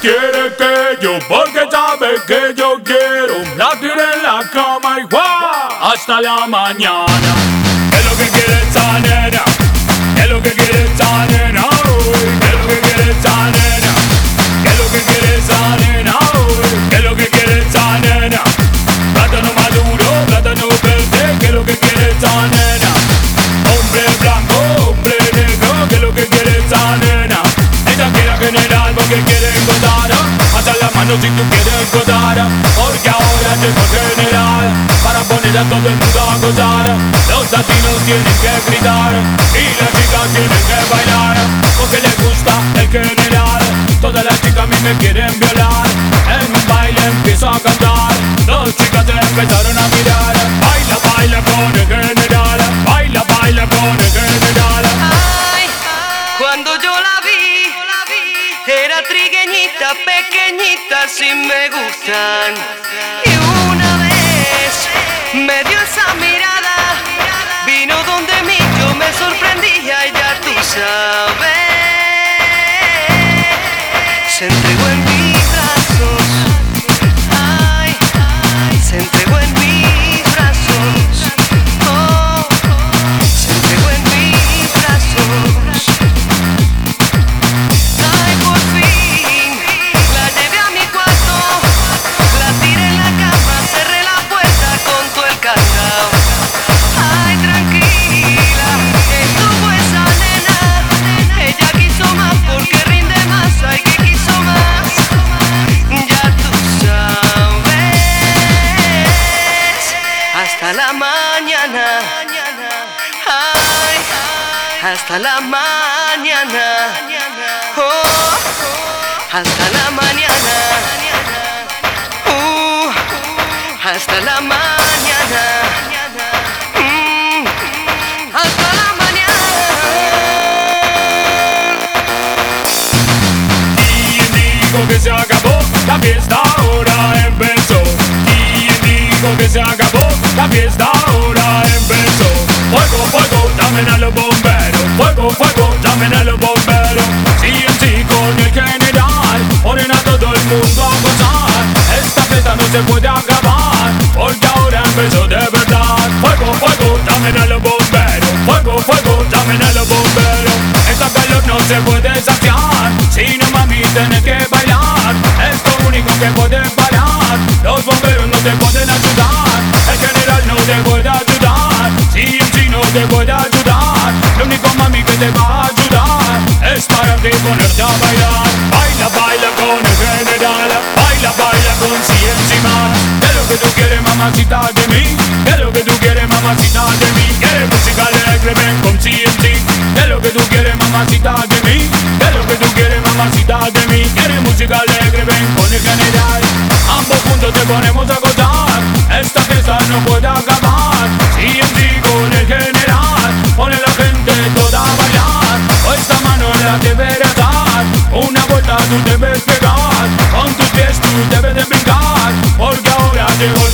Quiere que yo, porque sabe que yo quiero. La tiro en la cama y ¡guau! hasta la mañana. Es lo que quiere esta es lo que quiere esta. A todo el mundo a gozar Los latinos tienen que gritar Y las chicas tienen que bailar. Porque les gusta el general. Todas las chicas a mí me quieren violar. En un baile empiezo a cantar. Dos chicas empezaron a mirar. Baila, baila con el general. Baila, baila con el general. Ay, cuando yo la vi, era trigueñita, pequeñita, si me gustan. Y una me dio hasta la mañana. Oh, hasta la mañana. Uh, hasta la mañana. Mm, hasta la mañana. ¿Quién dijo que se acabó? La fiesta ahora empezó. ¿Quién dijo que se acabó? La fiesta ahora empezó. Fuego, fuego, llamen a los se puede saciar. Si no mami, tienes que bailar. Es lo único que puede parar. Los bomberos no te pueden ayudar. El general no te puede ayudar. Si sí no te puede ayudar. Lo único mami que te va a ayudar es para ti ponerte a bailar. Baila, baila con el general. Baila, baila con CNC más. ¿Qué es lo que tú quieres, mamacita de mí? ¿Qué es lo que tú quieres, mamacita de mí? ¿Quieres música alegre? Ven con. ¿Qué es lo que tú quieres, mamacita de mí? ¿Quieres música alegre? Ven con el general. Ambos juntos te ponemos a gozar. Esta fiesta no puede acabar. CNC con el general. Pone la gente toda a bailar. O esta mano la deberás dar. Una vuelta tú debes pegar. Con tus pies tú debes de brincar. Porque ahora llegó